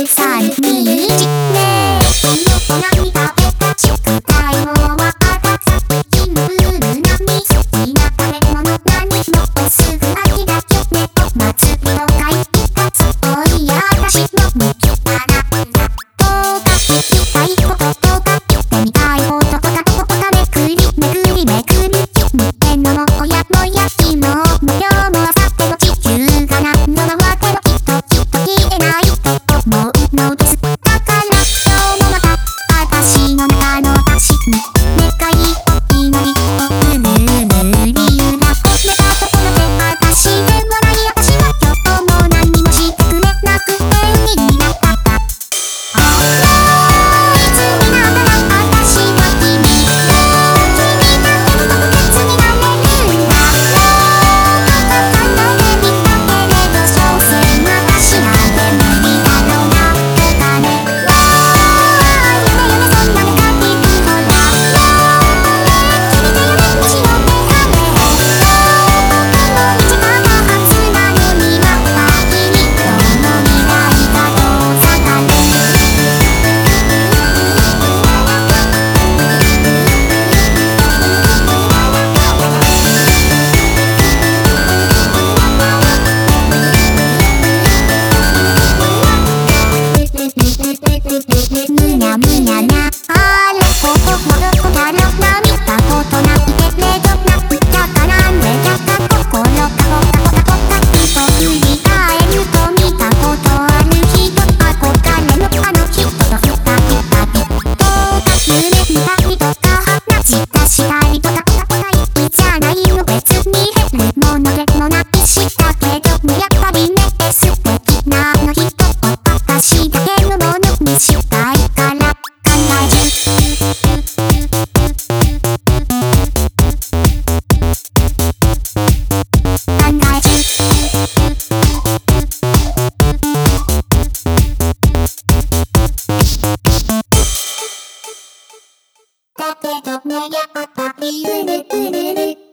every time. parti. yeah, yeah, yeah, yeah, yeah, yeah, yeah, yeah, yeah, yeah,